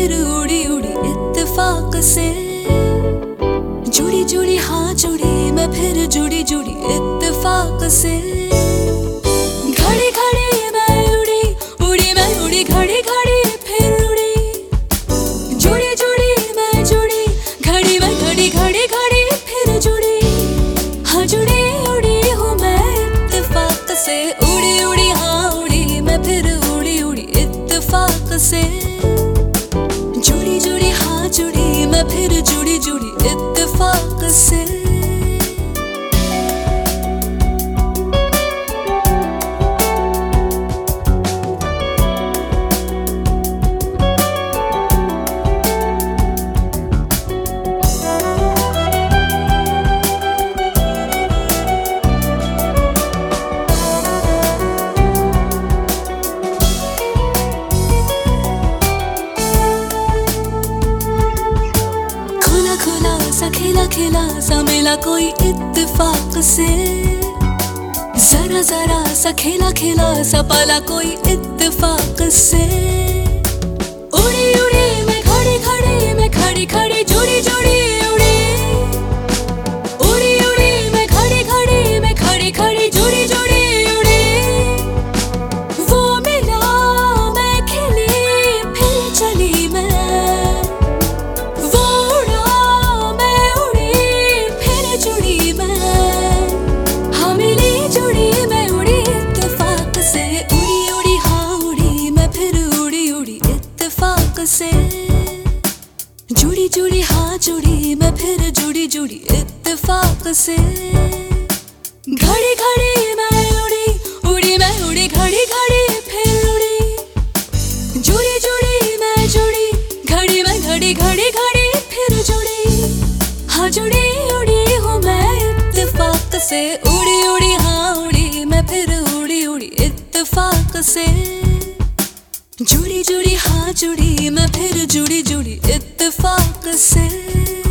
फिर उड़ी उड़ी इत्तेफाक से। जुड़ी जुड़ी हाँ जुड़ी, मैं फिर जुड़ी जुड़ी इत्तेफाक से। घड़ी घड़ी मैं उड़ी उड़ी, मैं उड़ी घड़ी घड़ी, फिर उड़ी। जुड़ी जुड़ी, मैं जुड़ी घड़ी, मैं घड़ी घड़ी घड़ी, फिर जुड़ी। हाँ जुड़ी उड़ी हूँ मैं इत्तेफाक से। उड़ी उड़ी हाँ उड़ी, मैं फिर उड़ी उड़ी इत्तेफाक से। जुड़ी मैं खुला खिला सा मिला कोई इत्तेफाक से। जरा जरा सा खिला खिला सा पाला कोई इत्तेफाक से। इत्तेफाक से। जुड़ी जुड़ी हाँ जुड़ी, मैं फिर जुड़ी जुड़ी इत्तेफाक से। घड़ी घड़ी मैं उड़ी उड़ी मैं उड़ी घड़ी घड़ी फिर उड़ी। जुड़ी जुड़ी मैं जुड़ी, घड़ी मैं घड़ी घड़ी घड़ी फिर जुड़ी। हाँ जुड़ी, उड़ी हूँ मैं इत्तेफाक से। उड़ी उड़ी हाँ उड़ी, मैं फिर उड़ी उड़ी इत्तेफाक से। जुड़ी जुड़ी हाँ जुड़ी मैं फिर जुड़ी जुड़ी इत्तेफाक से।